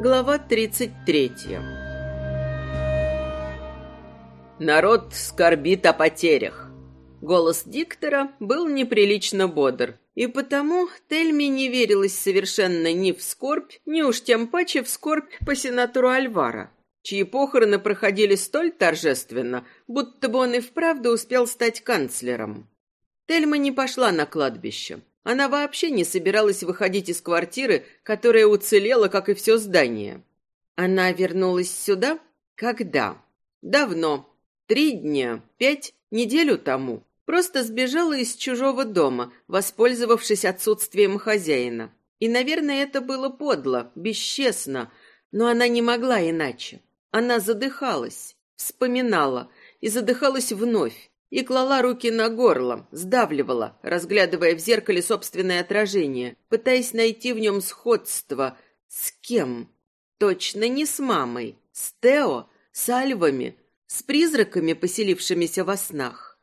Глава 33 Народ скорбит о потерях. Голос диктора был неприлично бодр, и потому Тельме не верилась совершенно ни в скорбь, ни уж тем паче в скорбь по сенатору Альвара, чьи похороны проходили столь торжественно, будто бы он и вправду успел стать канцлером. Тельма не пошла на кладбище. Она вообще не собиралась выходить из квартиры, которая уцелела, как и все здание. Она вернулась сюда? Когда? Давно. Три дня, пять, неделю тому. Просто сбежала из чужого дома, воспользовавшись отсутствием хозяина. И, наверное, это было подло, бесчестно, но она не могла иначе. Она задыхалась, вспоминала и задыхалась вновь, и клала руки на горло, сдавливала, разглядывая в зеркале собственное отражение, пытаясь найти в нем сходство. С кем? Точно не с мамой. С Тео, с Альвами, с призраками, поселившимися во снах.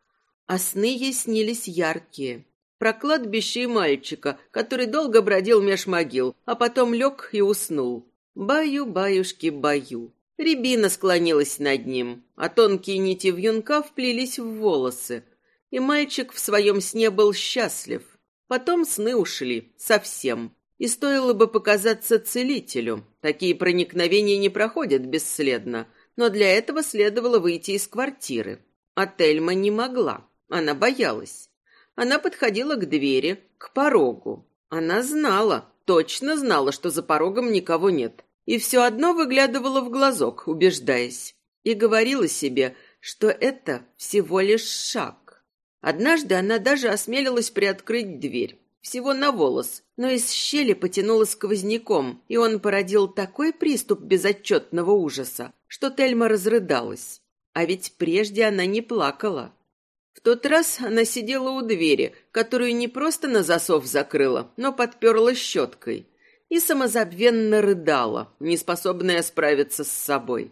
А сны ей снились яркие. Про кладбище и мальчика, который долго бродил меж могил, а потом лег и уснул. Баю-баюшки, баю. Рябина склонилась над ним, а тонкие нити вьюнка вплелись в волосы. И мальчик в своем сне был счастлив. Потом сны ушли, совсем. И стоило бы показаться целителю. Такие проникновения не проходят бесследно. Но для этого следовало выйти из квартиры. А Тельма не могла. Она боялась. Она подходила к двери, к порогу. Она знала, точно знала, что за порогом никого нет и все одно выглядывала в глазок, убеждаясь, и говорила себе, что это всего лишь шаг. Однажды она даже осмелилась приоткрыть дверь, всего на волос, но из щели потянуло сквозняком, и он породил такой приступ безотчетного ужаса, что Тельма разрыдалась. А ведь прежде она не плакала. В тот раз она сидела у двери, которую не просто на засов закрыла, но подперла щеткой – и самозабвенно рыдала, неспособная справиться с собой.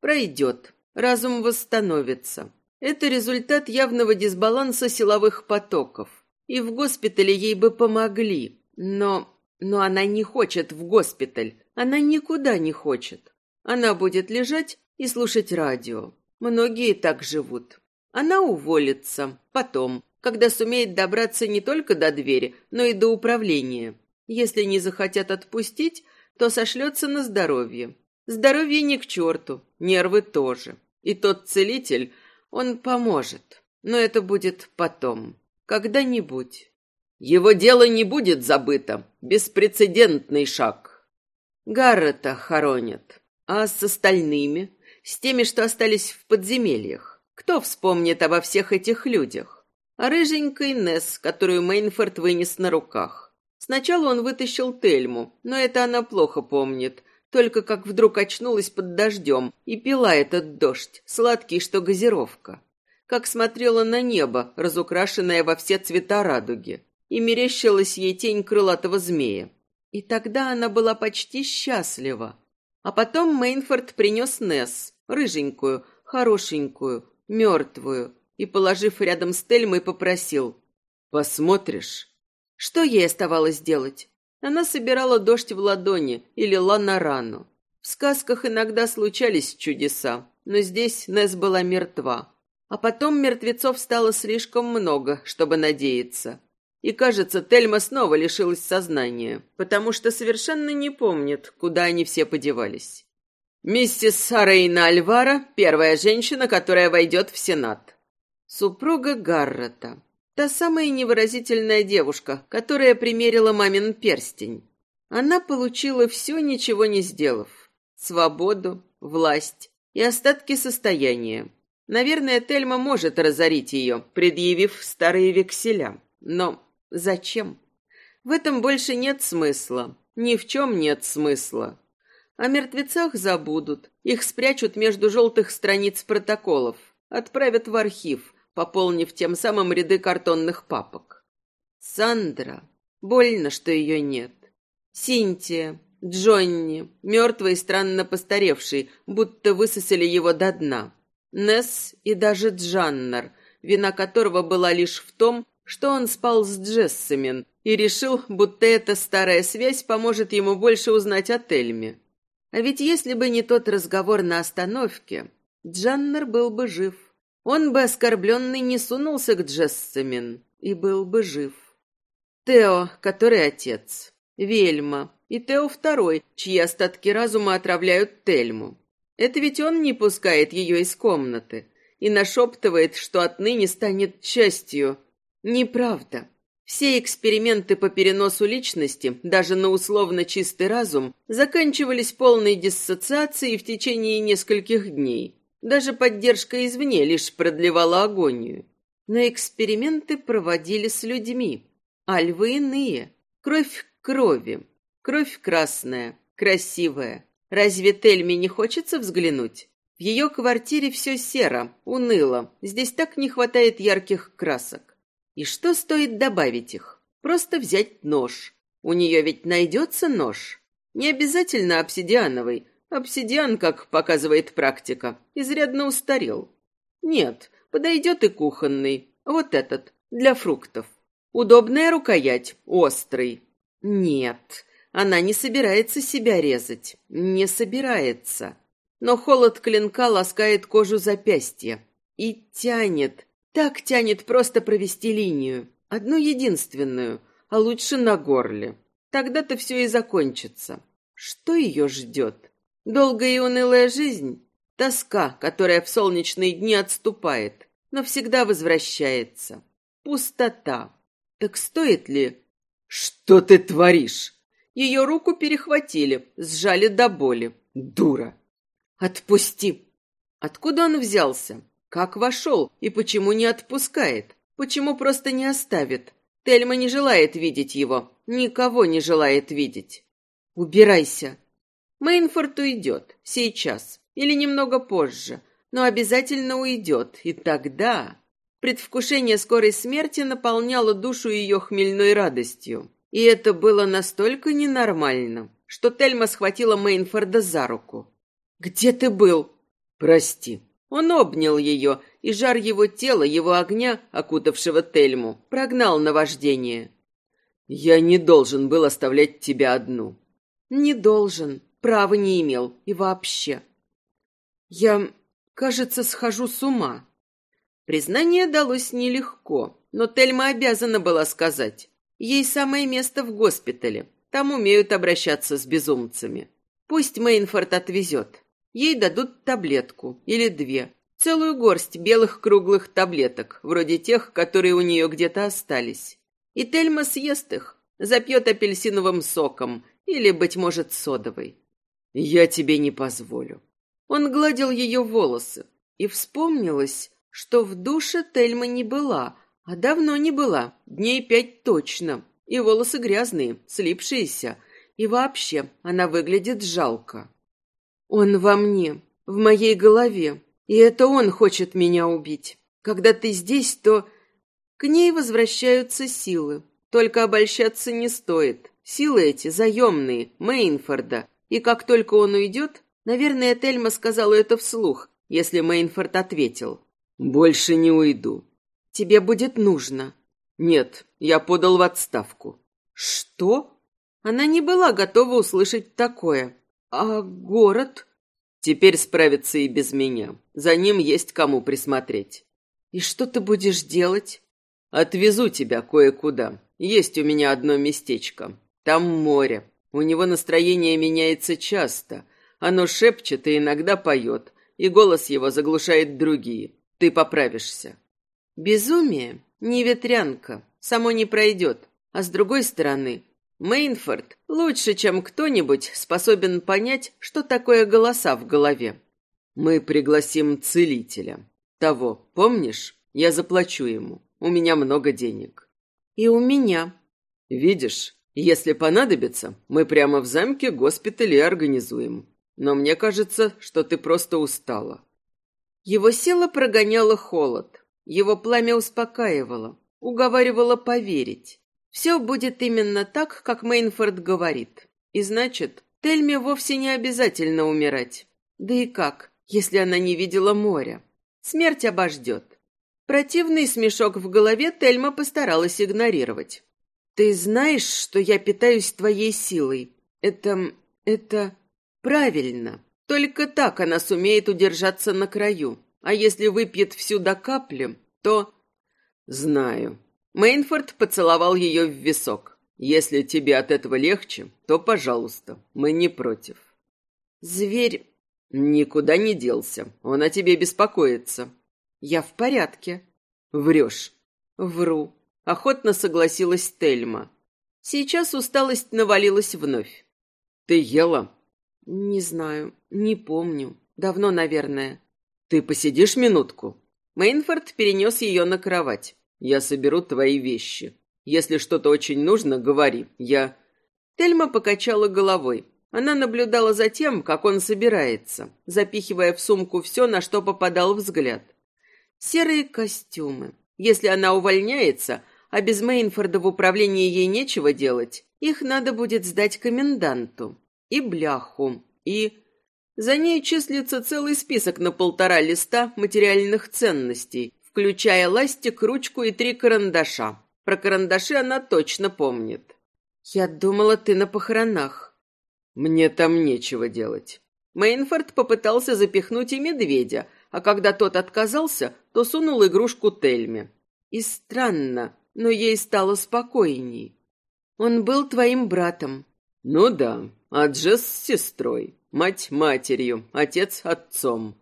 Пройдет, разум восстановится. Это результат явного дисбаланса силовых потоков. И в госпитале ей бы помогли. Но... Но она не хочет в госпиталь. Она никуда не хочет. Она будет лежать и слушать радио. Многие так живут. Она уволится. Потом, когда сумеет добраться не только до двери, но и до управления. Если не захотят отпустить, то сошлется на здоровье. Здоровье не к черту, нервы тоже. И тот целитель, он поможет. Но это будет потом, когда-нибудь. Его дело не будет забыто. Беспрецедентный шаг. Гаррета хоронят. А с остальными? С теми, что остались в подземельях? Кто вспомнит обо всех этих людях? О рыженькой Несс, которую Мейнфорд вынес на руках Сначала он вытащил Тельму, но это она плохо помнит. Только как вдруг очнулась под дождем и пила этот дождь, сладкий, что газировка. Как смотрела на небо, разукрашенное во все цвета радуги. И мерещилась ей тень крылатого змея. И тогда она была почти счастлива. А потом Мейнфорд принес Несс, рыженькую, хорошенькую, мертвую, и, положив рядом с Тельмой, попросил «Посмотришь?» Что ей оставалось делать? Она собирала дождь в ладони и лила на рану. В сказках иногда случались чудеса, но здесь Нес была мертва. А потом мертвецов стало слишком много, чтобы надеяться. И, кажется, Тельма снова лишилась сознания, потому что совершенно не помнит, куда они все подевались. Миссис Рейна Альвара – первая женщина, которая войдет в Сенат. Супруга Гаррета. Та самая невыразительная девушка, которая примерила мамин перстень. Она получила все, ничего не сделав. Свободу, власть и остатки состояния. Наверное, Тельма может разорить ее, предъявив старые векселя. Но зачем? В этом больше нет смысла. Ни в чем нет смысла. О мертвецах забудут. Их спрячут между желтых страниц протоколов. Отправят в архив пополнив тем самым ряды картонных папок. Сандра. Больно, что ее нет. Синтия, Джонни, мертвый и странно постаревший, будто высосали его до дна. Несс и даже Джаннер, вина которого была лишь в том, что он спал с Джессамин и решил, будто эта старая связь поможет ему больше узнать о Тельме. А ведь если бы не тот разговор на остановке, Джаннер был бы жив. Он бы оскорбленный не сунулся к Джессамин и был бы жив. Тео, который отец, Вельма и Тео второй, чьи остатки разума отравляют Тельму. Это ведь он не пускает ее из комнаты и нашептывает, что отныне станет частью. Неправда. Все эксперименты по переносу личности, даже на условно чистый разум, заканчивались полной диссоциацией в течение нескольких дней. Даже поддержка извне лишь продлевала агонию. Но эксперименты проводили с людьми, а львы иные. Кровь к крови. Кровь красная, красивая. Разве Тельме не хочется взглянуть? В ее квартире все серо, уныло. Здесь так не хватает ярких красок. И что стоит добавить их? Просто взять нож. У нее ведь найдется нож. Не обязательно обсидиановый. Обсидиан, как показывает практика, изрядно устарел. Нет, подойдет и кухонный. Вот этот, для фруктов. Удобная рукоять, острый. Нет, она не собирается себя резать. Не собирается. Но холод клинка ласкает кожу запястья. И тянет, так тянет просто провести линию, одну единственную, а лучше на горле. Тогда-то все и закончится. Что ее ждет? Долгая и унылая жизнь? Тоска, которая в солнечные дни отступает, но всегда возвращается. Пустота. Так стоит ли? Что ты творишь? Ее руку перехватили, сжали до боли. Дура. Отпусти. Откуда он взялся? Как вошел и почему не отпускает? Почему просто не оставит? Тельма не желает видеть его. Никого не желает видеть. Убирайся. Мейнфорд уйдет. Сейчас. Или немного позже. Но обязательно уйдет. И тогда... Предвкушение скорой смерти наполняло душу ее хмельной радостью. И это было настолько ненормально, что Тельма схватила Мейнфорда за руку. «Где ты был?» «Прости», он обнял ее, и жар его тела, его огня, окутавшего Тельму, прогнал наваждение. «Я не должен был оставлять тебя одну». «Не должен, права не имел, и вообще». «Я, кажется, схожу с ума». Признание далось нелегко, но Тельма обязана была сказать. Ей самое место в госпитале, там умеют обращаться с безумцами. Пусть Мейнфорд отвезет. Ей дадут таблетку или две, целую горсть белых круглых таблеток, вроде тех, которые у нее где-то остались. И Тельма съест их, запьет апельсиновым соком или, быть может, содовой. «Я тебе не позволю». Он гладил ее волосы, и вспомнилось, что в душе Тельма не была, а давно не была, дней пять точно, и волосы грязные, слипшиеся, и вообще она выглядит жалко. Он во мне, в моей голове, и это он хочет меня убить. Когда ты здесь, то... К ней возвращаются силы. Только обольщаться не стоит. Силы эти заемные, Мейнфорда. И как только он уйдет, наверное, Тельма сказала это вслух, если Мейнфорд ответил. «Больше не уйду». «Тебе будет нужно». «Нет, я подал в отставку». «Что?» Она не была готова услышать такое. «А город?» «Теперь справится и без меня. За ним есть кому присмотреть». «И что ты будешь делать?» «Отвезу тебя кое-куда. Есть у меня одно местечко. Там море. У него настроение меняется часто. Оно шепчет и иногда поет, и голос его заглушает другие. Ты поправишься». «Безумие? Не ветрянка. Само не пройдет. А с другой стороны, Мейнфорд лучше, чем кто-нибудь, способен понять, что такое голоса в голове. Мы пригласим целителя. Того, помнишь? Я заплачу ему. У меня много денег. И у меня. Видишь, если понадобится, мы прямо в замке госпитале организуем. Но мне кажется, что ты просто устала. Его сила прогоняла холод. Его пламя успокаивало, уговаривало поверить. Все будет именно так, как Мейнфорд говорит. И значит, Тельме вовсе не обязательно умирать. Да и как, если она не видела моря? Смерть обождет. Противный смешок в голове Тельма постаралась игнорировать. «Ты знаешь, что я питаюсь твоей силой. Это... это... правильно. Только так она сумеет удержаться на краю. А если выпьет всю до капли, то...» «Знаю». Мейнфорд поцеловал ее в висок. «Если тебе от этого легче, то, пожалуйста, мы не против». «Зверь...» «Никуда не делся. Он о тебе беспокоится». «Я в порядке». «Врешь». «Вру». Охотно согласилась Тельма. Сейчас усталость навалилась вновь. «Ты ела?» «Не знаю. Не помню. Давно, наверное». «Ты посидишь минутку?» Мейнфорд перенес ее на кровать. «Я соберу твои вещи. Если что-то очень нужно, говори. Я...» Тельма покачала головой. Она наблюдала за тем, как он собирается, запихивая в сумку все, на что попадал взгляд. Серые костюмы. Если она увольняется, а без Мейнфорда в управлении ей нечего делать, их надо будет сдать коменданту. И бляху. И... За ней числится целый список на полтора листа материальных ценностей, включая ластик, ручку и три карандаша. Про карандаши она точно помнит. «Я думала, ты на похоронах». «Мне там нечего делать». Мейнфорд попытался запихнуть и медведя, а когда тот отказался, то сунул игрушку Тельме. И странно, но ей стало спокойней. Он был твоим братом. Ну да, а Джесс с сестрой, мать матерью, отец отцом.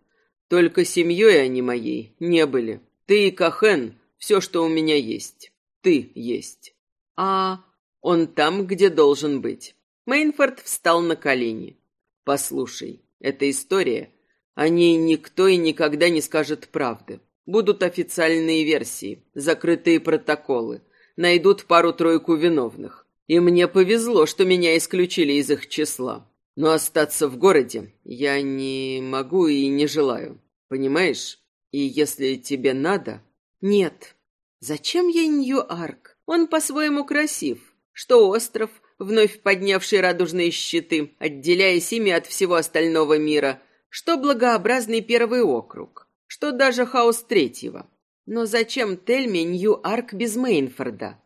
Только семьей они моей не были. Ты и Кахен — все, что у меня есть. Ты есть. А он там, где должен быть. Мейнфорд встал на колени. Послушай, эта история о ней никто и никогда не скажет правды. Будут официальные версии, закрытые протоколы. Найдут пару-тройку виновных. И мне повезло, что меня исключили из их числа. Но остаться в городе я не могу и не желаю. Понимаешь? И если тебе надо... Нет. Зачем ей Нью-Арк? Он по-своему красив. Что остров, вновь поднявший радужные щиты, отделяясь ими от всего остального мира – что благообразный первый округ, что даже хаос третьего. Но зачем Тельме Нью-Арк без Мейнфорда?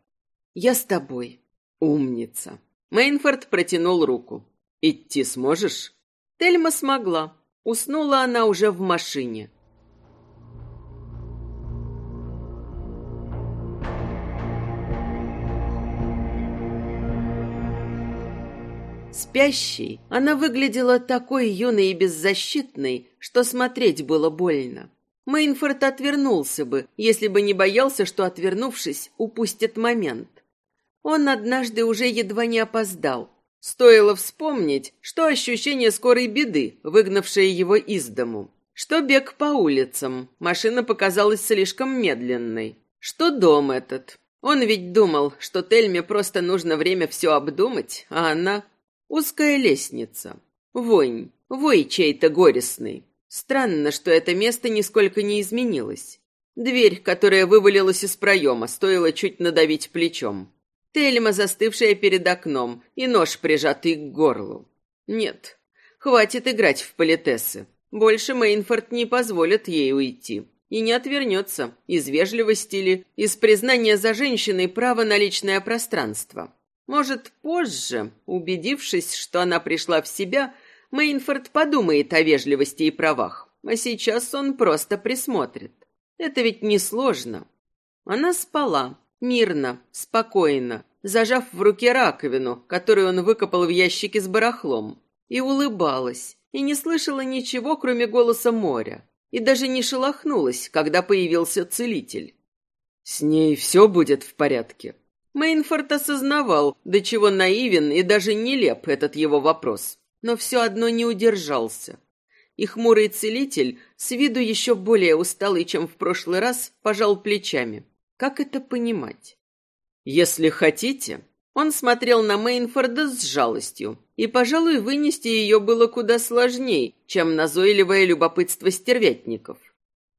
Я с тобой. Умница. Мейнфорд протянул руку. Идти сможешь? Тельма смогла. Уснула она уже в машине. Спящей, она выглядела такой юной и беззащитной, что смотреть было больно. Мейнфорд отвернулся бы, если бы не боялся, что, отвернувшись, упустит момент. Он однажды уже едва не опоздал. Стоило вспомнить, что ощущение скорой беды, выгнавшее его из дому. Что бег по улицам, машина показалась слишком медленной. Что дом этот. Он ведь думал, что Тельме просто нужно время все обдумать, а она Узкая лестница. Вонь. Вой чей-то горестный. Странно, что это место нисколько не изменилось. Дверь, которая вывалилась из проема, стоило чуть надавить плечом. Тельма, застывшая перед окном, и нож, прижатый к горлу. Нет, хватит играть в политессы. Больше Мейнфорд не позволит ей уйти. И не отвернется, из вежливости ли, из признания за женщиной права на личное пространство. Может, позже, убедившись, что она пришла в себя, Мейнфорд подумает о вежливости и правах, а сейчас он просто присмотрит. Это ведь несложно. Она спала, мирно, спокойно, зажав в руке раковину, которую он выкопал в ящике с барахлом, и улыбалась, и не слышала ничего, кроме голоса моря, и даже не шелохнулась, когда появился целитель. «С ней все будет в порядке», Мейнфорд осознавал, до чего наивен и даже нелеп этот его вопрос, но все одно не удержался. И хмурый целитель, с виду еще более усталый, чем в прошлый раз, пожал плечами. Как это понимать? Если хотите, он смотрел на Мейнфорда с жалостью, и, пожалуй, вынести ее было куда сложнее, чем назойливое любопытство стервятников.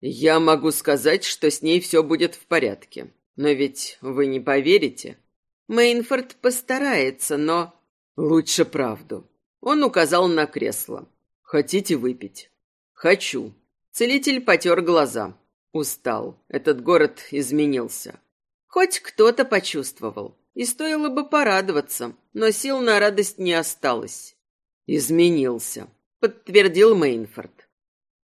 Я могу сказать, что с ней все будет в порядке. Но ведь вы не поверите. Мейнфорд постарается, но... Лучше правду. Он указал на кресло. Хотите выпить? Хочу. Целитель потер глаза. Устал. Этот город изменился. Хоть кто-то почувствовал. И стоило бы порадоваться, но сил на радость не осталось. Изменился, подтвердил Мейнфорд.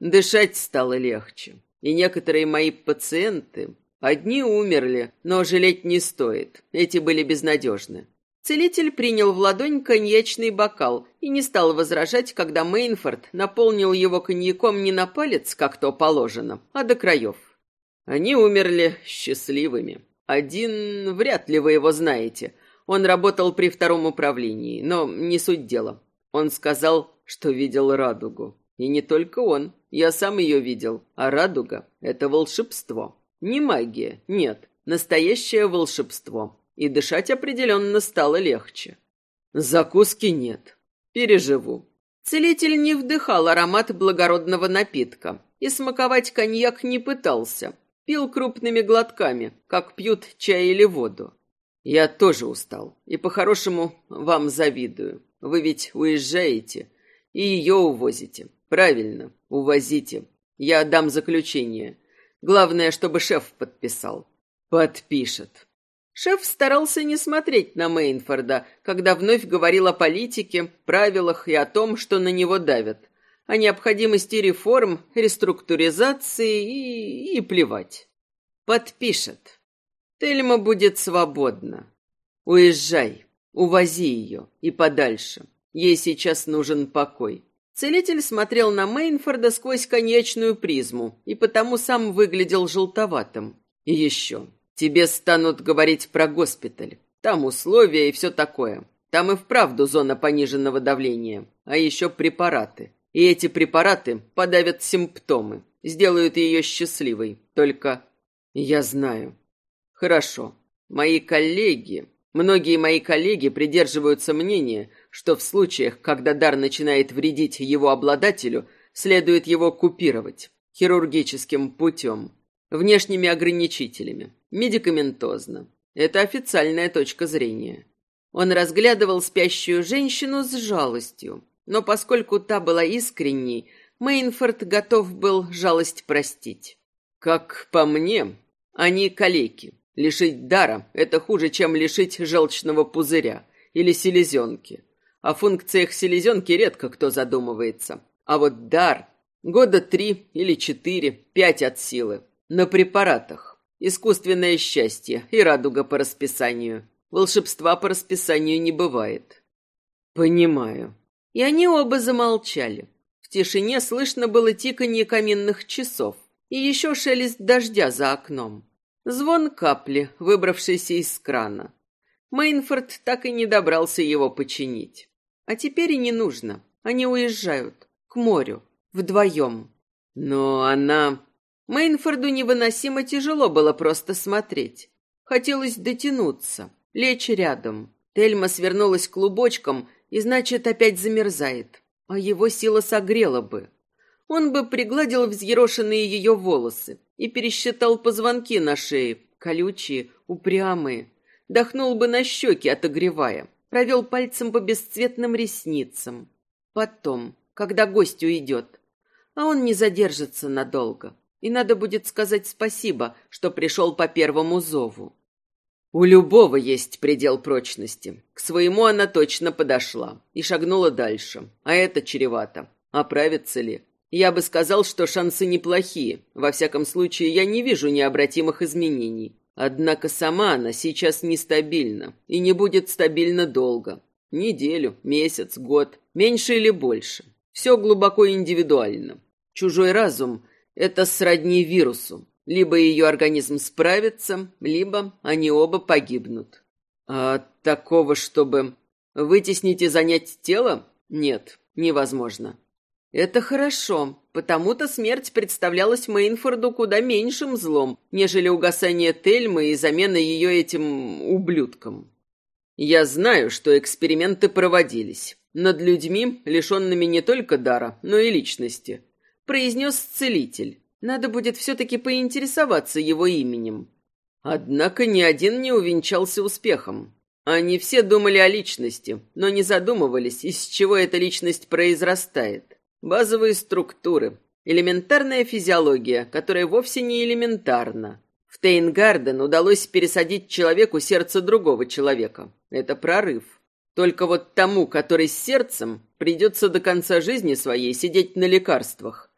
Дышать стало легче. И некоторые мои пациенты, одни умерли, но жалеть не стоит. Эти были безнадежны. Целитель принял в ладонь коньячный бокал и не стал возражать, когда Мейнфорд наполнил его коньяком не на палец, как то положено, а до краев. Они умерли счастливыми. Один, вряд ли вы его знаете. Он работал при втором управлении, но не суть дела. Он сказал, что видел радугу. И не только он. Я сам ее видел. А радуга — это волшебство. Не магия, нет. Настоящее волшебство и дышать определенно стало легче. Закуски нет. Переживу. Целитель не вдыхал аромат благородного напитка и смаковать коньяк не пытался. Пил крупными глотками, как пьют чай или воду. Я тоже устал и по-хорошему вам завидую. Вы ведь уезжаете и ее увозите. Правильно, увозите. Я дам заключение. Главное, чтобы шеф подписал. Подпишет. Шеф старался не смотреть на Мейнфорда, когда вновь говорил о политике, правилах и о том, что на него давят, о необходимости реформ, реструктуризации и, и плевать. Подпишет. Тельма будет свободна. Уезжай, увози ее и подальше. Ей сейчас нужен покой. Целитель смотрел на Мейнфорда сквозь конечную призму и потому сам выглядел желтоватым. И еще. Тебе станут говорить про госпиталь. Там условия и все такое. Там и вправду зона пониженного давления. А еще препараты. И эти препараты подавят симптомы. Сделают ее счастливой. Только я знаю. Хорошо. Мои коллеги... Многие мои коллеги придерживаются мнения, что в случаях, когда дар начинает вредить его обладателю, следует его купировать хирургическим путем, внешними ограничителями. Медикаментозно. Это официальная точка зрения. Он разглядывал спящую женщину с жалостью, но поскольку та была искренней, Мейнфорд готов был жалость простить. Как по мне, они калеки. Лишить дара – это хуже, чем лишить желчного пузыря или селезенки. О функциях селезенки редко кто задумывается. А вот дар – года три или четыре, пять от силы. На препаратах. Искусственное счастье и радуга по расписанию. Волшебства по расписанию не бывает. Понимаю. И они оба замолчали. В тишине слышно было тиканье каминных часов и еще шелест дождя за окном. Звон капли, выбравшейся из крана. Мейнфорд так и не добрался его починить. А теперь и не нужно. Они уезжают. К морю. Вдвоем. Но она... Мейнфорду невыносимо тяжело было просто смотреть. Хотелось дотянуться, лечь рядом. Тельма свернулась клубочком и, значит, опять замерзает. А его сила согрела бы. Он бы пригладил взъерошенные ее волосы и пересчитал позвонки на шее, колючие, упрямые. Дохнул бы на щеки, отогревая. Провел пальцем по бесцветным ресницам. Потом, когда гость уйдет. А он не задержится надолго и надо будет сказать спасибо, что пришел по первому зову. У любого есть предел прочности. К своему она точно подошла и шагнула дальше. А это чревато. Оправится ли? Я бы сказал, что шансы неплохие. Во всяком случае, я не вижу необратимых изменений. Однако сама она сейчас нестабильна и не будет стабильно долго. Неделю, месяц, год, меньше или больше. Все глубоко индивидуально. Чужой разум это сродни вирусу. Либо ее организм справится, либо они оба погибнут. А такого, чтобы вытеснить и занять тело? Нет, невозможно. Это хорошо, потому-то смерть представлялась Мейнфорду куда меньшим злом, нежели угасание Тельмы и замена ее этим ублюдком. Я знаю, что эксперименты проводились над людьми, лишенными не только дара, но и личности произнес целитель. Надо будет все-таки поинтересоваться его именем. Однако ни один не увенчался успехом. Они все думали о личности, но не задумывались, из чего эта личность произрастает. Базовые структуры, Элементарная физиология, которая вовсе не элементарна. В Тейнгарден удалось пересадить человеку сердце другого человека. Это прорыв. Только вот тому, который с сердцем, придется до конца жизни своей сидеть на лекарствах.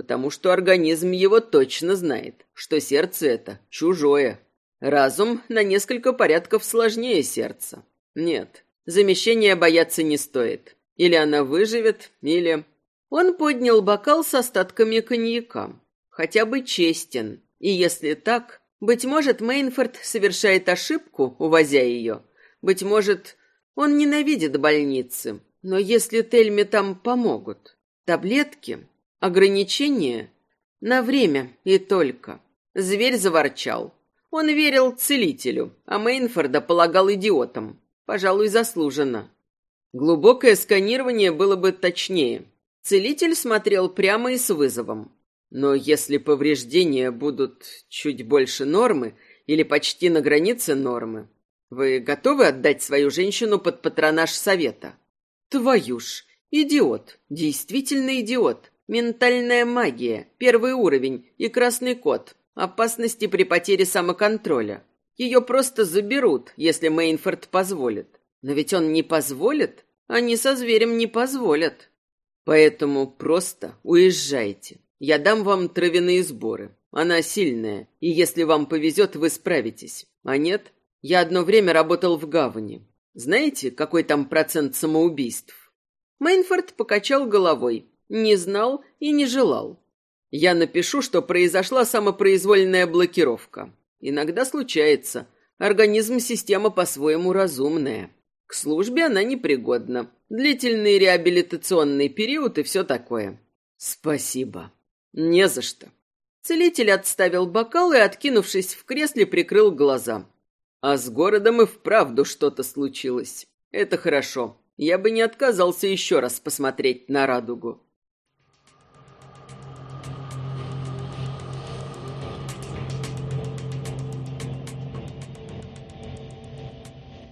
Потому что организм его точно знает, что сердце это чужое. Разум на несколько порядков сложнее сердца. Нет, замещения бояться не стоит. Или она выживет, или... Он поднял бокал с остатками коньяка. Хотя бы честен. И если так, быть может, Мейнфорд совершает ошибку, увозя ее. Быть может, он ненавидит больницы. Но если Тельме там помогут. Таблетки, ограничения на время и только. Зверь заворчал. Он верил целителю, а Мейнфорда полагал идиотом. Пожалуй, заслуженно. Глубокое сканирование было бы точнее. Целитель смотрел прямо и с вызовом. Но если повреждения будут чуть больше нормы или почти на границе нормы, вы готовы отдать свою женщину под патронаж совета? Твою ж, идиот, действительно идиот. Ментальная магия, первый уровень и красный код. Опасности при потере самоконтроля. Ее просто заберут, если Мейнфорд позволит. Но ведь он не позволит, они со зверем не позволят. Поэтому просто уезжайте. Я дам вам травяные сборы. Она сильная, и если вам повезет, вы справитесь. А нет, я одно время работал в гавани. Знаете, какой там процент самоубийств? Мейнфорд покачал головой. Не знал и не желал. Я напишу, что произошла самопроизвольная блокировка. Иногда случается. Организм система по-своему разумная. К службе она непригодна. Длительный реабилитационный период и все такое. Спасибо. «Не за что». Целитель отставил бокал и, откинувшись в кресле, прикрыл глаза. А с городом и вправду что-то случилось. Это хорошо. Я бы не отказался еще раз посмотреть на радугу.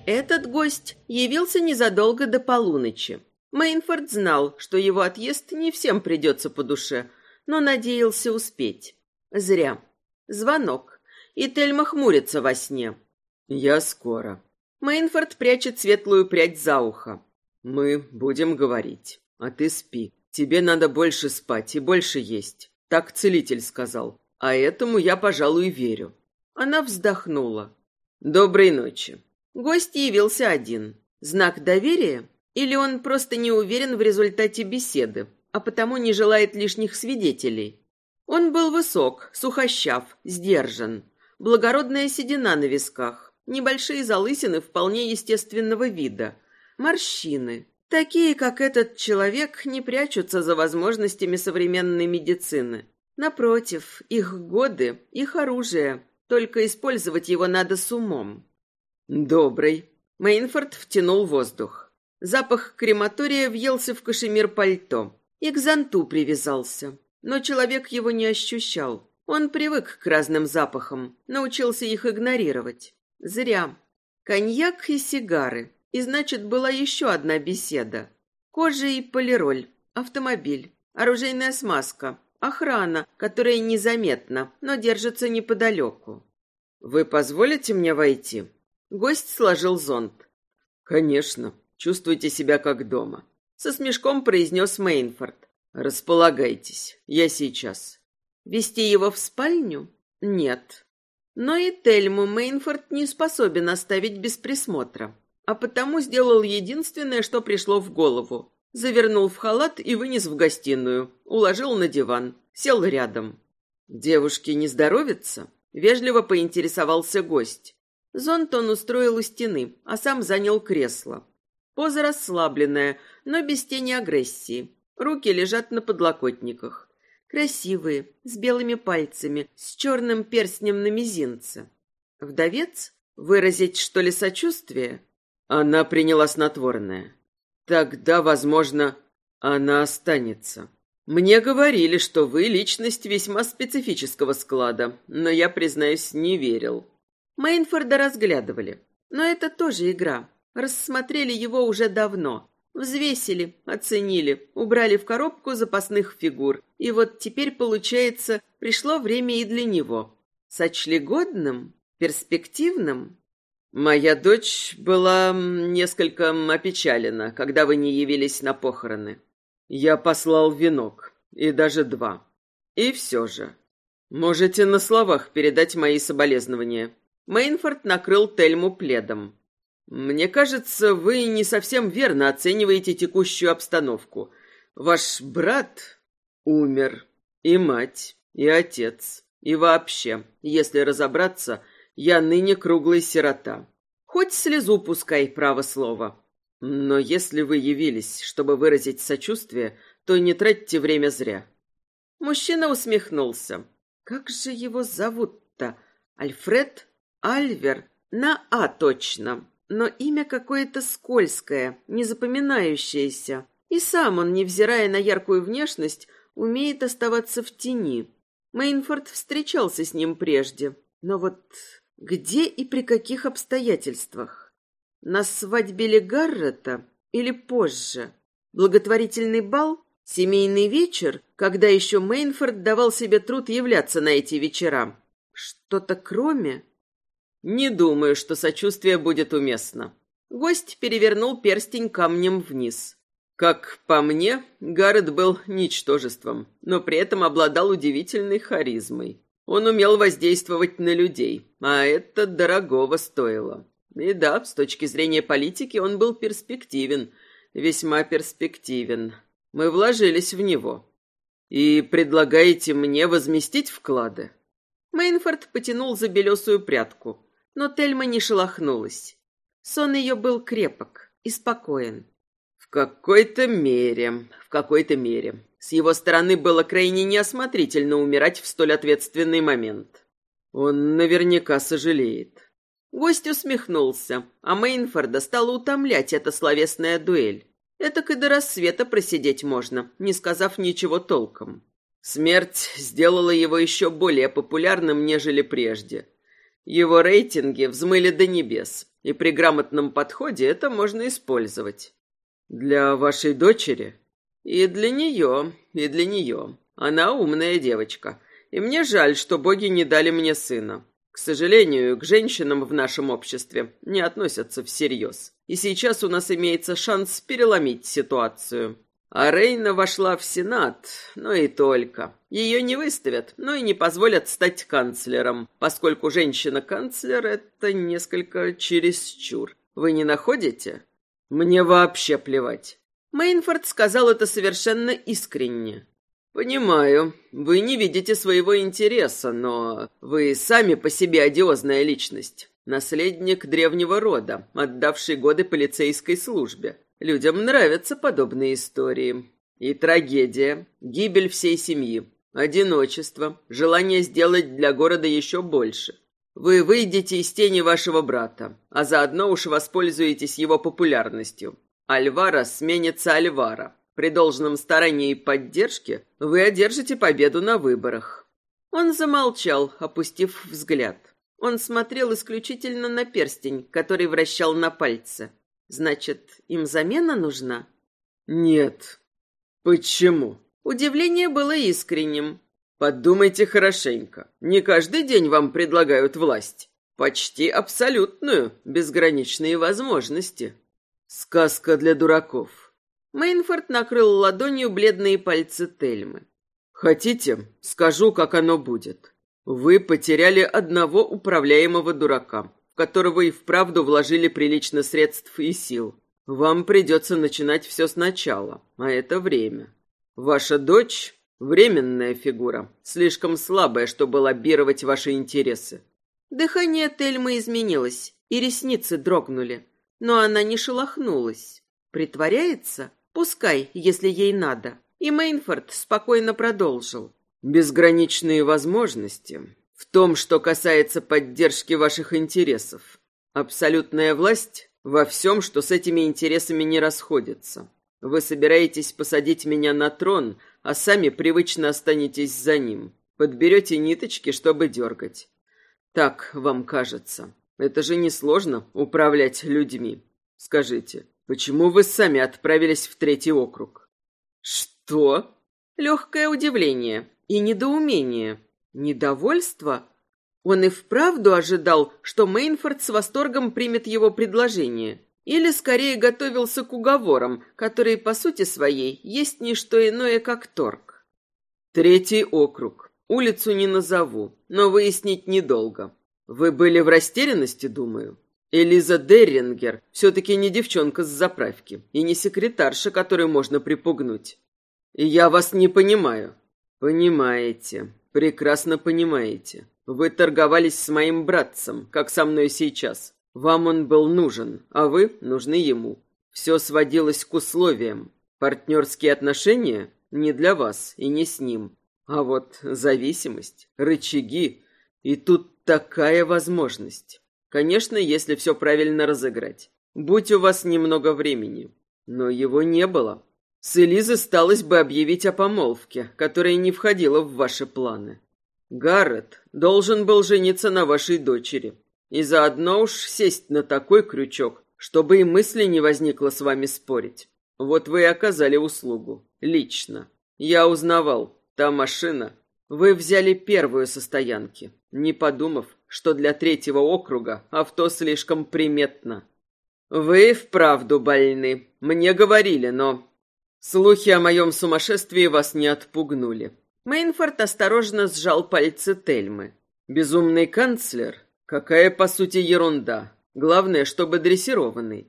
Этот гость явился незадолго до полуночи. Мейнфорд знал, что его отъезд не всем придется по душе, но надеялся успеть. Зря. Звонок. И Тельма хмурится во сне. «Я скоро». Мейнфорд прячет светлую прядь за ухо. «Мы будем говорить. А ты спи. Тебе надо больше спать и больше есть. Так целитель сказал. А этому я, пожалуй, верю». Она вздохнула. «Доброй ночи». Гость явился один. Знак доверия? Или он просто не уверен в результате беседы? а потому не желает лишних свидетелей. Он был высок, сухощав, сдержан. Благородная седина на висках, небольшие залысины вполне естественного вида, морщины. Такие, как этот человек, не прячутся за возможностями современной медицины. Напротив, их годы, их оружие, только использовать его надо с умом. «Добрый». Мейнфорд втянул воздух. Запах крематория въелся в кашемир пальто и к зонту привязался. Но человек его не ощущал. Он привык к разным запахам, научился их игнорировать. Зря. Коньяк и сигары. И значит, была еще одна беседа. Кожа и полироль, автомобиль, оружейная смазка, охрана, которая незаметна, но держится неподалеку. «Вы позволите мне войти?» Гость сложил зонт. «Конечно. Чувствуйте себя как дома со смешком произнес Мейнфорд. Располагайтесь, я сейчас. Вести его в спальню? Нет. Но и Тельму Мейнфорд не способен оставить без присмотра, а потому сделал единственное, что пришло в голову. Завернул в халат и вынес в гостиную, уложил на диван, сел рядом. Девушке не здоровится? Вежливо поинтересовался гость. Зонт он устроил у стены, а сам занял кресло. Поза расслабленная, но без тени агрессии. Руки лежат на подлокотниках. Красивые, с белыми пальцами, с черным перстнем на мизинце. Вдовец? Выразить, что ли, сочувствие? Она приняла снотворное. Тогда, возможно, она останется. Мне говорили, что вы личность весьма специфического склада, но я, признаюсь, не верил. Мейнфорда разглядывали. Но это тоже игра. Рассмотрели его уже давно. Взвесили, оценили, убрали в коробку запасных фигур. И вот теперь, получается, пришло время и для него. Сочли годным, перспективным. Моя дочь была несколько опечалена, когда вы не явились на похороны. Я послал венок, и даже два. И все же. Можете на словах передать мои соболезнования. Мейнфорд накрыл Тельму пледом. Мне кажется, вы не совсем верно оцениваете текущую обстановку. Ваш брат умер, и мать, и отец, и вообще, если разобраться, я ныне круглый сирота. Хоть слезу пускай, право слово. Но если вы явились, чтобы выразить сочувствие, то не тратьте время зря. Мужчина усмехнулся. Как же его зовут-то? Альфред? Альвер? На А точно но имя какое-то скользкое, незапоминающееся. И сам он, невзирая на яркую внешность, умеет оставаться в тени. Мейнфорд встречался с ним прежде, но вот где и при каких обстоятельствах? На свадьбе ли Гаррета или позже? Благотворительный бал? Семейный вечер, когда еще Мейнфорд давал себе труд являться на эти вечера? Что-то кроме? Не думаю, что сочувствие будет уместно. Гость перевернул перстень камнем вниз. Как по мне, Гаррет был ничтожеством, но при этом обладал удивительной харизмой. Он умел воздействовать на людей, а это дорогого стоило. И да, с точки зрения политики он был перспективен, весьма перспективен. Мы вложились в него. И предлагаете мне возместить вклады? Мейнфорд потянул за белесую прядку но Тельма не шелохнулась. Сон ее был крепок и спокоен. В какой-то мере, в какой-то мере. С его стороны было крайне неосмотрительно умирать в столь ответственный момент. Он наверняка сожалеет. Гость усмехнулся, а Мейнфорда стала утомлять эта словесная дуэль. Этак и до рассвета просидеть можно, не сказав ничего толком. Смерть сделала его еще более популярным, нежели прежде. Его рейтинги взмыли до небес, и при грамотном подходе это можно использовать. Для вашей дочери? И для нее, и для нее. Она умная девочка, и мне жаль, что боги не дали мне сына. К сожалению, к женщинам в нашем обществе не относятся всерьез. И сейчас у нас имеется шанс переломить ситуацию. А Рейна вошла в Сенат, но и только. Ее не выставят, но и не позволят стать канцлером, поскольку женщина-канцлер — это несколько чересчур. Вы не находите? Мне вообще плевать. Мейнфорд сказал это совершенно искренне. «Понимаю, вы не видите своего интереса, но вы сами по себе одиозная личность. Наследник древнего рода, отдавший годы полицейской службе. Людям нравятся подобные истории. И трагедия, гибель всей семьи, одиночество, желание сделать для города еще больше. Вы выйдете из тени вашего брата, а заодно уж воспользуетесь его популярностью. Альвара сменится Альвара. При должном старании и поддержке вы одержите победу на выборах. Он замолчал, опустив взгляд. Он смотрел исключительно на перстень, который вращал на пальце. Значит, им замена нужна? Нет. Почему? Удивление было искренним. Подумайте хорошенько. Не каждый день вам предлагают власть. Почти абсолютную, безграничные возможности. Сказка для дураков. Мейнфорд накрыл ладонью бледные пальцы Тельмы. Хотите, скажу, как оно будет. Вы потеряли одного управляемого дурака которого и вправду вложили прилично средств и сил. Вам придется начинать все сначала, а это время. Ваша дочь — временная фигура, слишком слабая, чтобы лоббировать ваши интересы. Дыхание Тельмы изменилось, и ресницы дрогнули, но она не шелохнулась. Притворяется? Пускай, если ей надо. И Мейнфорд спокойно продолжил. Безграничные возможности в том, что касается поддержки ваших интересов. Абсолютная власть во всем, что с этими интересами не расходится. Вы собираетесь посадить меня на трон, а сами привычно останетесь за ним. Подберете ниточки, чтобы дергать. Так вам кажется. Это же несложно управлять людьми. Скажите, Почему вы сами отправились в третий округ? Что? Легкое удивление и недоумение. Недовольство? Он и вправду ожидал, что Мейнфорд с восторгом примет его предложение. Или скорее готовился к уговорам, которые по сути своей есть не что иное, как торг. Третий округ. Улицу не назову, но выяснить недолго. Вы были в растерянности, думаю. Элиза Деррингер все-таки не девчонка с заправки и не секретарша, которую можно припугнуть. И я вас не понимаю. Понимаете, прекрасно понимаете. Вы торговались с моим братцем, как со мной сейчас. Вам он был нужен, а вы нужны ему. Все сводилось к условиям. Партнерские отношения не для вас и не с ним. А вот зависимость, рычаги, и тут такая возможность. Конечно, если все правильно разыграть. Будь у вас немного времени. Но его не было. С Элизой сталось бы объявить о помолвке, которая не входила в ваши планы. Гаррет должен был жениться на вашей дочери. И заодно уж сесть на такой крючок, чтобы и мысли не возникло с вами спорить. Вот вы и оказали услугу. Лично. Я узнавал, Та машина. Вы взяли первую со стоянки, не подумав, что для третьего округа авто слишком приметно. Вы вправду больны. Мне говорили, но... Слухи о моем сумасшествии вас не отпугнули. Мейнфорд осторожно сжал пальцы Тельмы. Безумный канцлер? Какая, по сути, ерунда. Главное, чтобы дрессированный.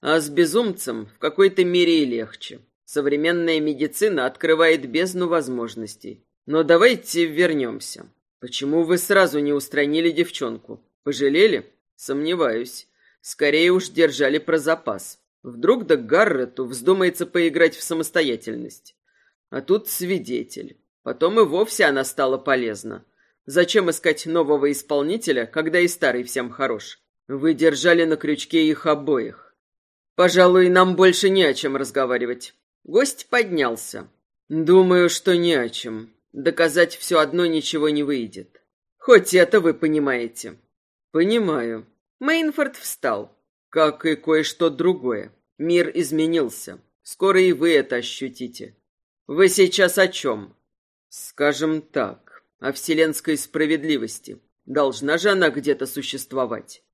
А с безумцем в какой-то мере и легче. Современная медицина открывает бездну возможностей. Но давайте вернемся. Почему вы сразу не устранили девчонку? Пожалели? Сомневаюсь. Скорее уж держали про запас. Вдруг да Гаррету вздумается поиграть в самостоятельность. А тут свидетель. Потом и вовсе она стала полезна. Зачем искать нового исполнителя, когда и старый всем хорош? Вы держали на крючке их обоих. Пожалуй, нам больше не о чем разговаривать. Гость поднялся. Думаю, что не о чем. Доказать все одно ничего не выйдет. Хоть это вы понимаете. Понимаю. Мейнфорд встал. Как и кое-что другое. Мир изменился. Скоро и вы это ощутите. Вы сейчас о чем? Скажем так, о вселенской справедливости. Должна же она где-то существовать.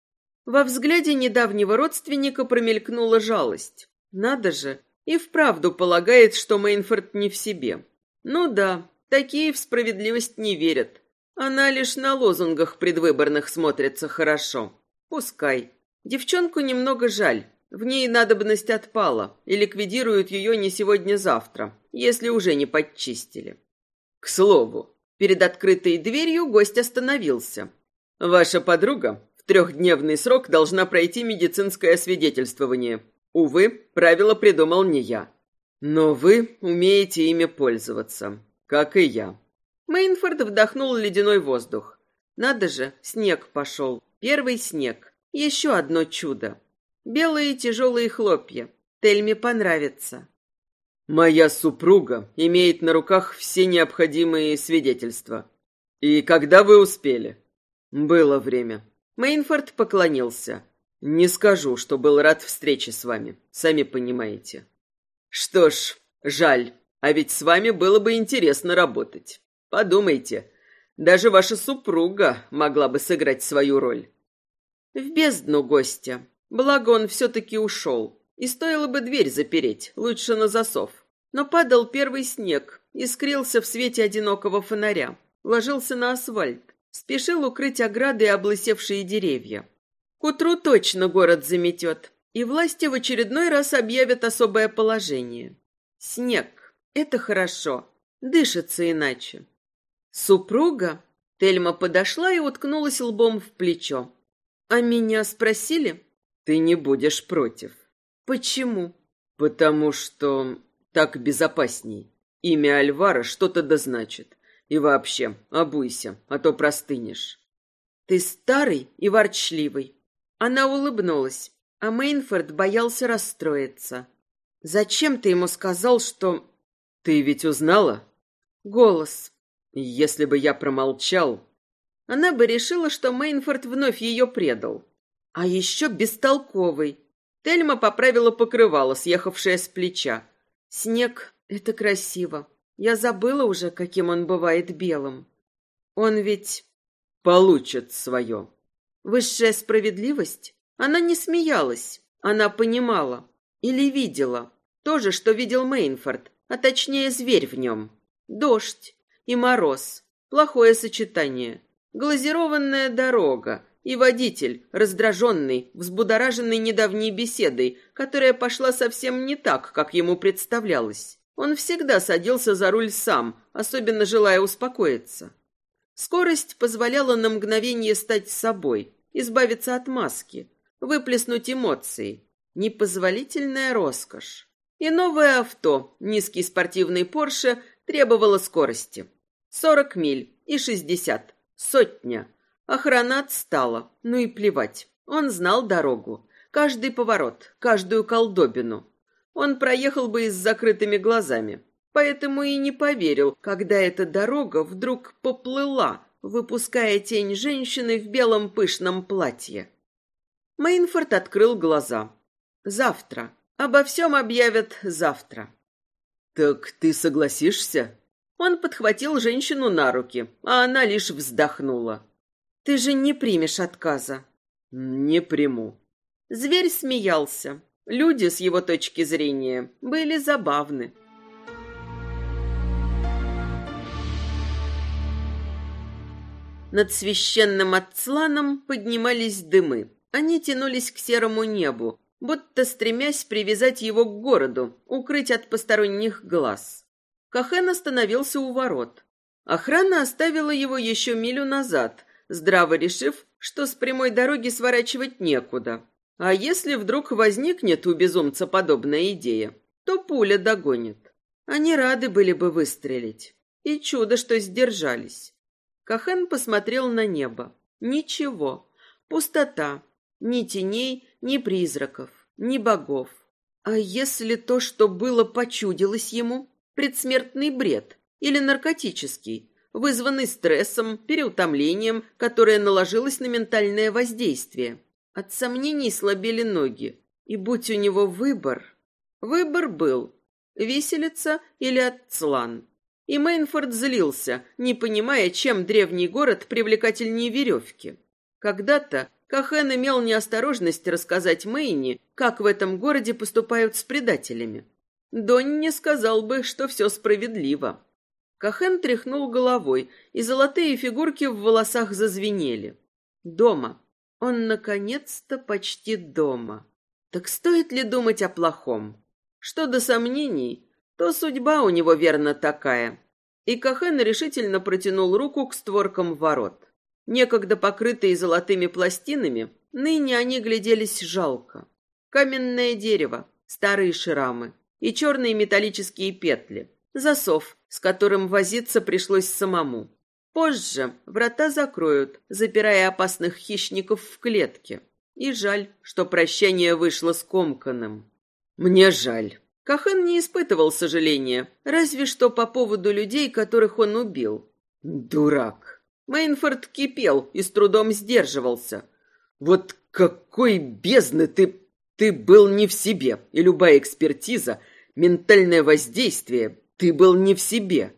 Во взгляде недавнего родственника промелькнула жалость. Надо же, и вправду полагает, что Мейнфорд не в себе. Ну да, такие в справедливость не верят. Она лишь на лозунгах предвыборных смотрится хорошо. Пускай. Девчонку немного жаль. В ней надобность отпала, и ликвидируют ее не сегодня-завтра, если уже не подчистили. К слову, перед открытой дверью гость остановился. Ваша подруга в трехдневный срок должна пройти медицинское освидетельствование Увы, правило придумал не я. Но вы умеете ими пользоваться, как и я. Мейнфорд вдохнул ледяной воздух. Надо же, снег пошел. Первый снег. Еще одно чудо. Белые тяжелые хлопья. Тельме понравится. Моя супруга имеет на руках все необходимые свидетельства. И когда вы успели? Было время. Мейнфорд поклонился. Не скажу, что был рад встрече с вами, сами понимаете. Что ж, жаль, а ведь с вами было бы интересно работать. Подумайте, даже ваша супруга могла бы сыграть свою роль. В бездну гостя. Благо он все-таки ушел. И стоило бы дверь запереть, лучше на засов. Но падал первый снег, искрился в свете одинокого фонаря. Ложился на асфальт. Спешил укрыть ограды и облысевшие деревья. К утру точно город заметет, и власти в очередной раз объявят особое положение. Снег. Это хорошо. Дышится иначе. Супруга? Тельма подошла и уткнулась лбом в плечо. А меня спросили? Ты не будешь против. Почему? Потому что так безопасней. Имя Альвара что-то дозначит. И вообще, обуйся, а то простынешь. Ты старый и ворчливый. Она улыбнулась, а Мейнфорд боялся расстроиться. «Зачем ты ему сказал, что...» «Ты ведь узнала?» «Голос». «Если бы я промолчал...» Она бы решила, что Мейнфорд вновь ее предал. А еще бестолковый. Тельма поправила покрывало, съехавшее с плеча. Снег — это красиво. Я забыла уже, каким он бывает белым. Он ведь... Получит свое. Высшая справедливость? Она не смеялась. Она понимала. Или видела. То же, что видел Мейнфорд, а точнее зверь в нем. Дождь и мороз. Плохое сочетание. Глазированная дорога и водитель, раздраженный, взбудораженный недавней беседой, которая пошла совсем не так, как ему представлялось. Он всегда садился за руль сам, особенно желая успокоиться. Скорость позволяла на мгновение стать собой, избавиться от маски, выплеснуть эмоции. Непозволительная роскошь. И новое авто, низкий спортивный Порше, требовало скорости. Сорок миль и шестьдесят. Сотня. Охрана отстала. Ну и плевать. Он знал дорогу. Каждый поворот, каждую колдобину. Он проехал бы и с закрытыми глазами. Поэтому и не поверил, когда эта дорога вдруг поплыла, выпуская тень женщины в белом пышном платье. Мейнфорд открыл глаза. Завтра. Обо всем объявят завтра. «Так ты согласишься?» Он подхватил женщину на руки, а она лишь вздохнула. «Ты же не примешь отказа». «Не приму». Зверь смеялся. Люди, с его точки зрения, были забавны. Над священным отцланом поднимались дымы. Они тянулись к серому небу, будто стремясь привязать его к городу, укрыть от посторонних глаз. Кахен остановился у ворот. Охрана оставила его еще милю назад, здраво решив, что с прямой дороги сворачивать некуда. А если вдруг возникнет у безумца подобная идея, то пуля догонит. Они рады были бы выстрелить. И чудо, что сдержались. Кахен посмотрел на небо. Ничего. Пустота. Ни теней, ни призраков, ни богов. А если то, что было, почудилось ему? Предсмертный бред или наркотический, вызванный стрессом, переутомлением, которое наложилось на ментальное воздействие. От сомнений слабели ноги. И будь у него выбор... Выбор был виселица или отцлан. И Мейнфорд злился, не понимая, чем древний город привлекательнее веревки. Когда-то Кахен имел неосторожность рассказать Мэйни, как в этом городе поступают с предателями. Донни сказал бы, что все справедливо. Кахен тряхнул головой, и золотые фигурки в волосах зазвенели. Дома. Он, наконец-то, почти дома. Так стоит ли думать о плохом? Что до сомнений, то судьба у него верно такая. И Кахен решительно протянул руку к створкам ворот. Некогда покрытые золотыми пластинами, ныне они гляделись жалко. Каменное дерево, старые шрамы и черные металлические петли. Засов, с которым возиться пришлось самому. Позже врата закроют, запирая опасных хищников в клетке. И жаль, что прощание вышло скомканным. Мне жаль. Кахан не испытывал сожаления, разве что по поводу людей, которых он убил. Дурак. Мейнфорд кипел и с трудом сдерживался. «Вот какой бездны ты... Ты был не в себе, и любая экспертиза, ментальное воздействие, ты был не в себе».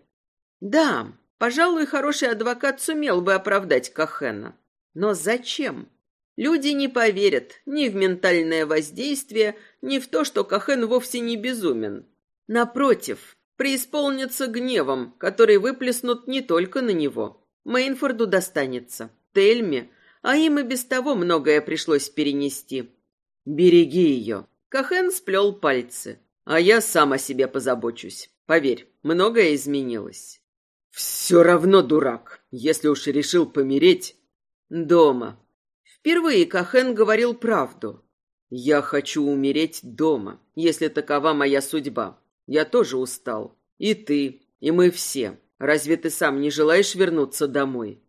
«Да, пожалуй, хороший адвокат сумел бы оправдать Кахена. Но зачем?» Люди не поверят ни в ментальное воздействие, ни в то, что Кахен вовсе не безумен. Напротив, преисполнятся гневом, который выплеснут не только на него, Мейнфорду достанется, Тельме, а им и без того многое пришлось перенести. Береги ее. Кахен сплел пальцы. А я сам о себе позабочусь. Поверь, многое изменилось. Все равно дурак, если уж решил помереть. Дома. Впервые Кахен говорил правду. Я хочу умереть дома, если такова моя судьба. Я тоже устал. И ты, и мы все. Разве ты сам не желаешь вернуться домой?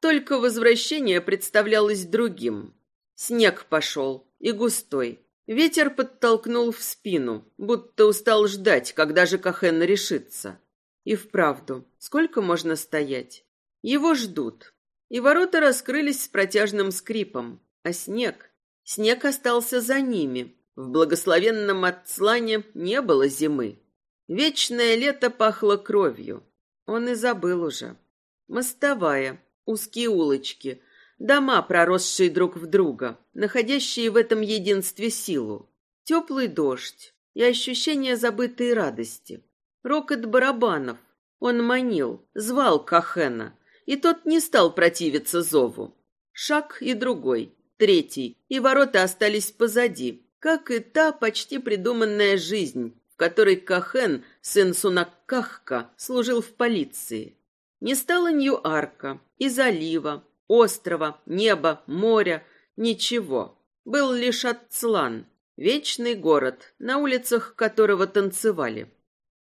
Только возвращение представлялось другим. Снег пошел, и густой. Ветер подтолкнул в спину, будто устал ждать, когда же Кахен решится. И вправду, сколько можно стоять? Его ждут. И ворота раскрылись с протяжным скрипом, а снег... Снег остался за ними, В благословенном Ацлане не было зимы. Вечное лето пахло кровью. Он и забыл уже. Мостовая, узкие улочки, дома, проросшие друг в друга, находящие в этом единстве силу. Теплый дождь и ощущение забытой радости. Рокот барабанов. Он манил, звал Кахена, и тот не стал противиться зову. Шаг и другой, третий, и ворота остались позади, как и та почти придуманная жизнь, в которой Кахен, сын Сунаккахка, служил в полиции. Не стало Нью-Арка, и залива, острова, неба, моря, ничего. Был лишь Ацлан, вечный город, на улицах которого танцевали.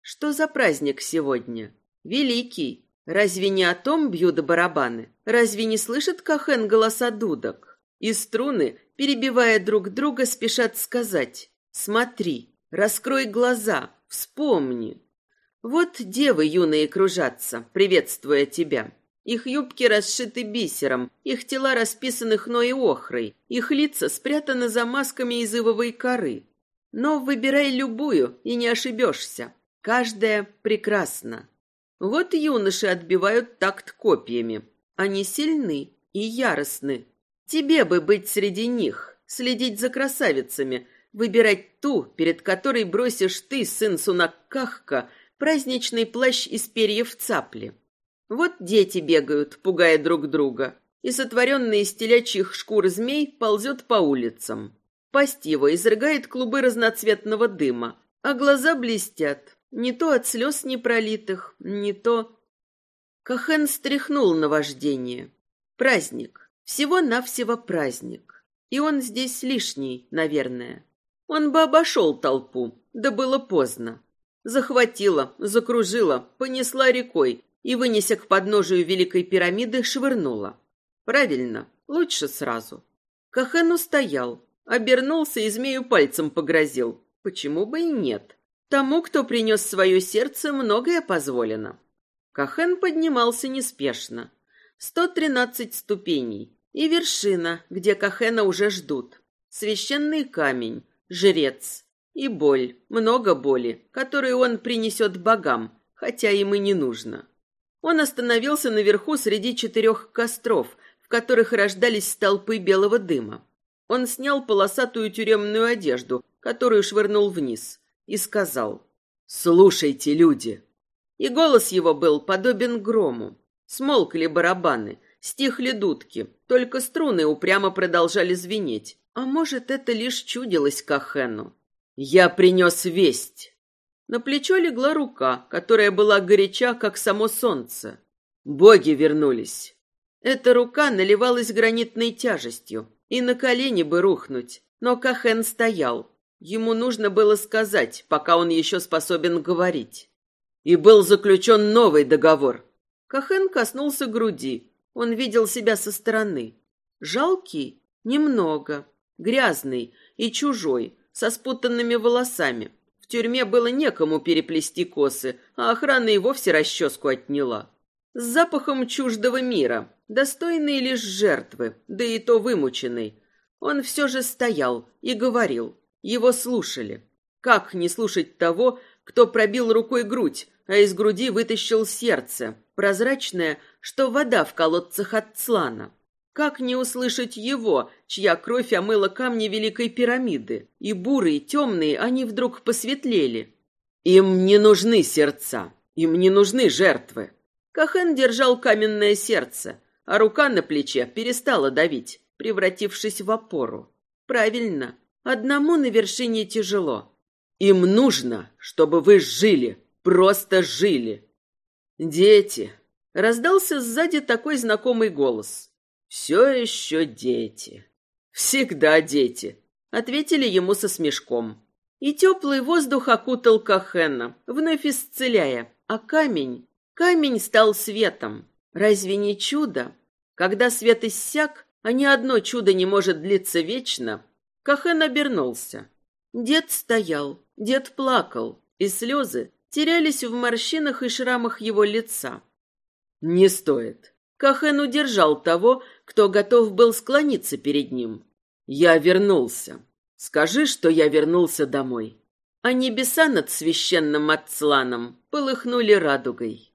Что за праздник сегодня? Великий. Разве не о том бьют барабаны? Разве не слышит Кахен голоса дудок? И струны, перебивая друг друга, спешат сказать «Смотри, раскрой глаза, вспомни». Вот девы юные кружатся, приветствуя тебя. Их юбки расшиты бисером, их тела расписаны хной и охрой, их лица спрятаны за масками из ивовой коры. Но выбирай любую, и не ошибешься. Каждая прекрасна. Вот юноши отбивают такт копьями. Они сильны и яростны. Тебе бы быть среди них, следить за красавицами, выбирать ту, перед которой бросишь ты, сын Сунаккахка, праздничный плащ из перьев цапли. Вот дети бегают, пугая друг друга, и сотворенный из телячьих шкур змей ползет по улицам. Пасть его изрыгает клубы разноцветного дыма, а глаза блестят, не то от слез непролитых, не то... Кахен стряхнул на вождение. Праздник. Всего-навсего праздник. И он здесь лишний, наверное. Он бы обошел толпу, да было поздно. Захватила, закружила, понесла рекой, и, вынеся к подножию Великой пирамиды, швырнула. Правильно, лучше сразу. Кахен устоял, обернулся и змею пальцем погрозил. Почему бы и нет? Тому, кто принес свое сердце, многое позволено. Кахен поднимался неспешно. Сто тринадцать ступеней. И вершина, где Кахена уже ждут. Священный камень, жрец. И боль, много боли, которую он принесет богам, хотя им и не нужно. Он остановился наверху среди четырех костров, в которых рождались столпы белого дыма. Он снял полосатую тюремную одежду, которую швырнул вниз, и сказал «Слушайте, люди!» И голос его был подобен грому. Смолкли барабаны, стихли дудки, только струны упрямо продолжали звенеть. А может, это лишь чудилось Кахену. «Я принес весть!» На плечо легла рука, которая была горяча, как само солнце. Боги вернулись. Эта рука наливалась гранитной тяжестью, и на колени бы рухнуть. Но Кахен стоял. Ему нужно было сказать, пока он еще способен говорить. И был заключен новый договор. Кахен коснулся груди. Он видел себя со стороны. Жалкий? Немного. Грязный и чужой, со спутанными волосами. В тюрьме было некому переплести косы, а охрана и вовсе расческу отняла. С запахом чуждого мира, достойный лишь жертвы, да и то вымученный. Он все же стоял и говорил. Его слушали. Как не слушать того, кто пробил рукой грудь, а из груди вытащил сердце, прозрачное, что вода в колодцах от Цлана? Как не услышать его, чья кровь омыла камни Великой пирамиды, и бурые, темные они вдруг посветлели? Им не нужны сердца, им не нужны жертвы. Кахен держал каменное сердце, а рука на плече перестала давить, превратившись в опору. Правильно, одному на вершине тяжело. Им нужно, чтобы вы жили, просто жили. Дети. Раздался сзади такой знакомый голос. «Все еще дети». «Всегда дети», — ответили ему со смешком. И теплый воздух окутал Кахена, вновь исцеляя, а камень... Камень стал светом. Разве не чудо? Когда свет иссяк, а ни одно чудо не может длиться вечно, Кахен обернулся. Дед стоял, дед плакал, и слезы терялись в морщинах и шрамах его лица. «Не стоит. Кахен удержал того, кто готов был склониться перед ним. Я вернулся. Скажи, что я вернулся домой. А небеса над священным Ацланом полыхнули радугой.